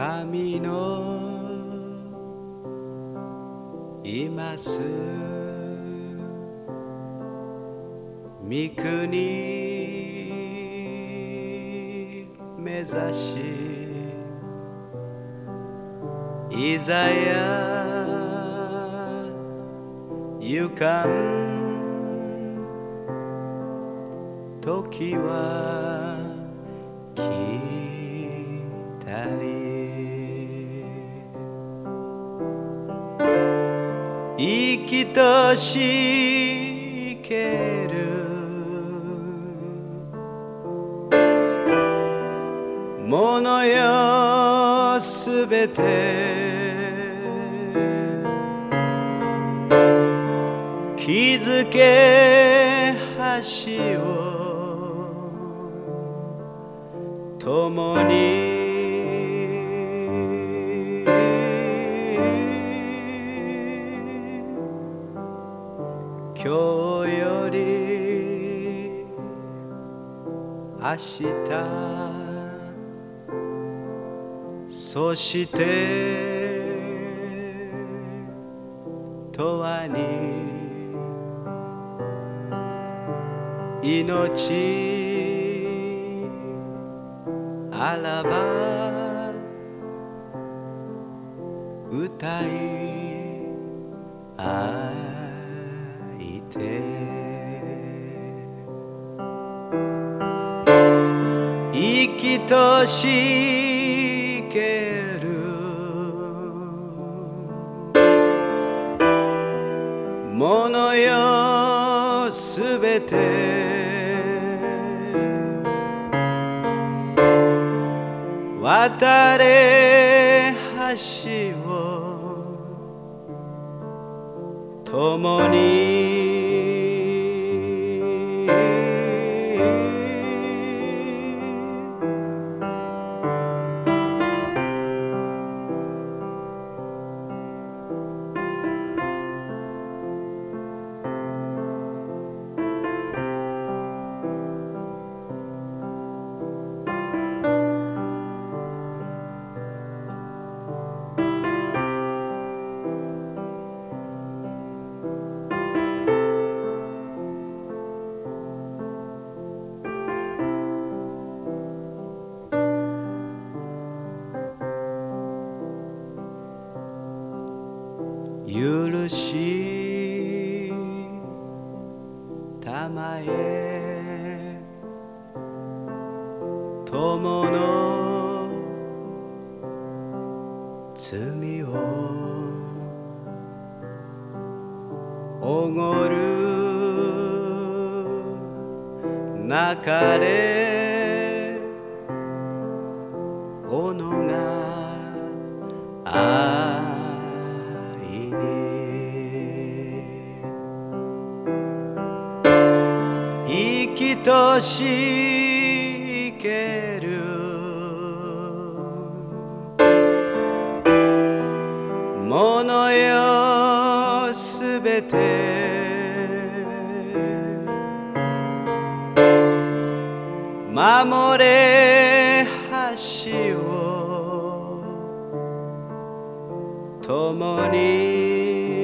神のいます。三国目指しいざやゆかん時は来たり。生きとしける。ものよすべて。気づけ橋を共に明日。そして永遠に。命あらば歌い愛いて。きとしける。ものよすべて。渡れ橋を共に許したまえ友の罪をおごるなかれおのが愛としける。ものよすべて。守れ橋を共に